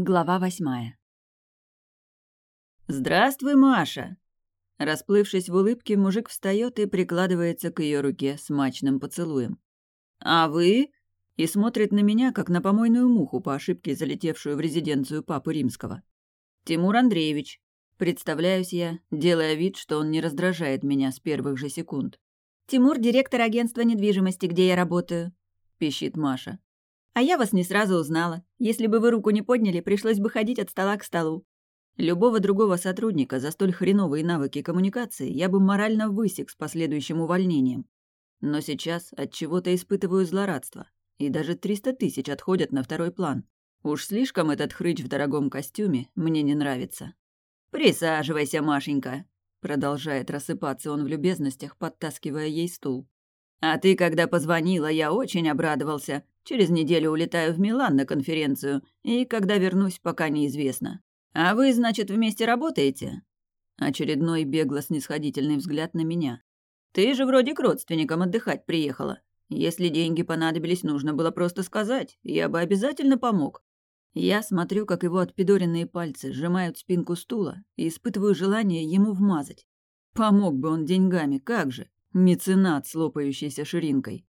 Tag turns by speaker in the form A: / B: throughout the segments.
A: Глава восьмая.
B: «Здравствуй, Маша!» Расплывшись в улыбке, мужик встает и прикладывается к ее руке смачным поцелуем. «А вы?» И смотрит на меня, как на помойную муху, по ошибке залетевшую в резиденцию Папы Римского. «Тимур Андреевич». Представляюсь я, делая вид, что он не раздражает меня с первых же секунд.
A: «Тимур – директор агентства недвижимости, где я работаю», –
B: пищит Маша.
A: А я вас не сразу узнала. Если бы вы руку не подняли, пришлось бы ходить от стола к столу.
B: Любого другого сотрудника за столь хреновые навыки коммуникации я бы морально высек с последующим увольнением. Но сейчас от чего-то испытываю злорадство. И даже 300 тысяч отходят на второй план. Уж слишком этот хрыч в дорогом костюме мне не нравится. «Присаживайся, Машенька», — продолжает рассыпаться он в любезностях, подтаскивая ей стул. «А ты, когда позвонила, я очень обрадовался. Через неделю улетаю в Милан на конференцию, и когда вернусь, пока неизвестно. А вы, значит, вместе работаете?» Очередной бегло-снисходительный взгляд на меня. «Ты же вроде к родственникам отдыхать приехала. Если деньги понадобились, нужно было просто сказать. Я бы обязательно помог». Я смотрю, как его отпидоренные пальцы сжимают спинку стула и испытываю желание ему вмазать. Помог бы он деньгами, как же. Меценат с лопающейся ширинкой.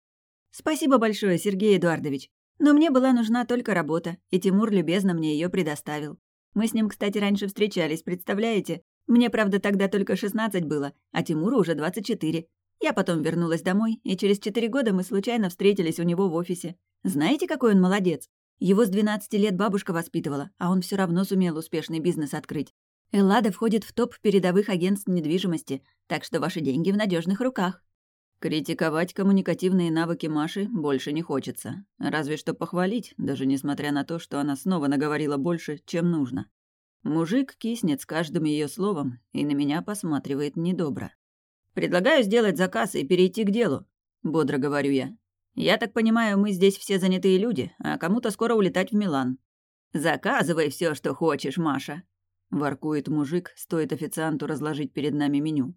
A: «Спасибо большое, Сергей Эдуардович. Но мне была нужна только работа, и Тимур любезно мне ее предоставил. Мы с ним, кстати, раньше встречались, представляете? Мне, правда, тогда только 16 было, а Тимуру уже 24. Я потом вернулась домой, и через 4 года мы случайно встретились у него в офисе. Знаете, какой он молодец? Его с 12 лет бабушка воспитывала, а он все равно сумел успешный бизнес открыть. Эллада входит в топ передовых агентств недвижимости, так что ваши деньги в надежных руках.
B: Критиковать коммуникативные навыки Маши больше не хочется. Разве что похвалить, даже несмотря на то, что она снова наговорила больше, чем нужно. Мужик киснет с каждым ее словом и на меня посматривает недобро. «Предлагаю сделать заказ и перейти к делу», — бодро говорю я. «Я так понимаю, мы здесь все занятые люди, а кому-то скоро улетать в Милан». «Заказывай все, что хочешь, Маша», — воркует мужик, стоит официанту разложить перед нами меню.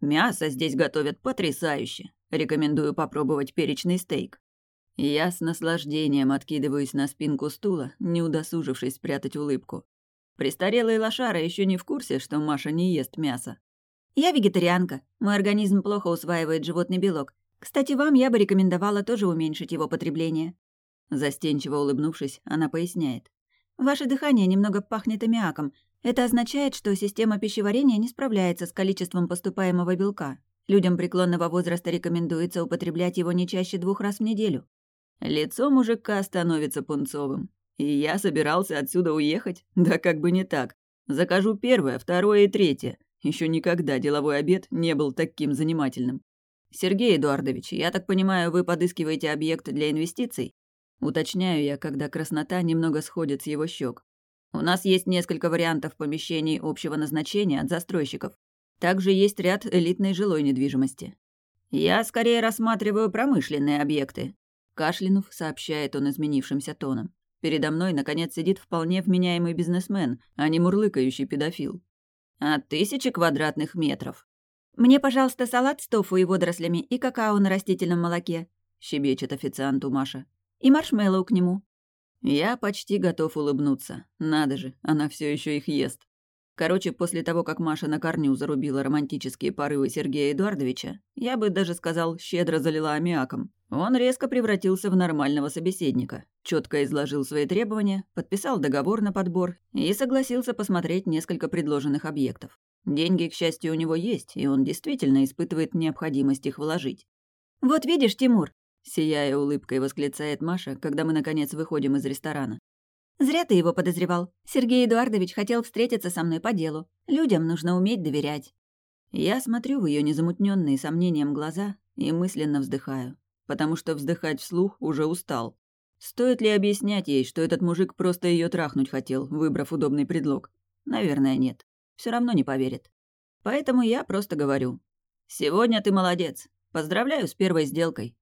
B: Мясо здесь готовят потрясающе. Рекомендую попробовать перечный стейк. Я с наслаждением откидываюсь на спинку стула, не удосужившись спрятать улыбку. Престарелые лошары еще не в курсе, что Маша не ест мясо.
A: «Я вегетарианка. Мой организм плохо усваивает животный белок. Кстати, вам я бы рекомендовала тоже уменьшить его потребление».
B: Застенчиво улыбнувшись, она поясняет.
A: «Ваше дыхание немного пахнет аммиаком, это означает, что система пищеварения не справляется с количеством поступаемого белка. Людям преклонного возраста рекомендуется употреблять его не чаще двух раз в неделю.
B: Лицо мужика становится пунцовым. И я собирался отсюда уехать? Да как бы не так. Закажу первое, второе и третье. Еще никогда деловой обед не был таким занимательным. Сергей Эдуардович, я так понимаю, вы подыскиваете объект для инвестиций? Уточняю я, когда краснота немного сходит с его щек. У нас есть несколько вариантов помещений общего назначения от застройщиков. Также есть ряд элитной жилой недвижимости. Я скорее рассматриваю промышленные объекты. Кашлянув сообщает он изменившимся тоном. Передо мной, наконец, сидит вполне вменяемый бизнесмен, а не мурлыкающий педофил. А тысячи квадратных метров.
A: «Мне, пожалуйста, салат с тофу и водорослями и какао на растительном молоке», — щебечет официанту Маша. «И маршмеллоу к нему».
B: Я почти готов улыбнуться. Надо же, она все еще их ест. Короче, после того, как Маша на корню зарубила романтические порывы Сергея Эдуардовича, я бы даже сказал, щедро залила аммиаком. Он резко превратился в нормального собеседника, четко изложил свои требования, подписал договор на подбор и согласился посмотреть несколько предложенных объектов. Деньги, к счастью, у него есть, и он действительно испытывает необходимость их вложить.
A: «Вот видишь, Тимур,
B: Сияя улыбкой, восклицает Маша, когда мы, наконец, выходим из ресторана.
A: «Зря ты его подозревал. Сергей Эдуардович хотел встретиться со мной по делу. Людям нужно уметь доверять».
B: Я смотрю в ее незамутненные сомнением глаза и мысленно вздыхаю, потому что вздыхать вслух уже устал. Стоит ли объяснять ей, что этот мужик просто ее трахнуть хотел, выбрав удобный предлог? Наверное, нет. Все равно не поверит. Поэтому я просто говорю. «Сегодня ты молодец. Поздравляю с первой сделкой.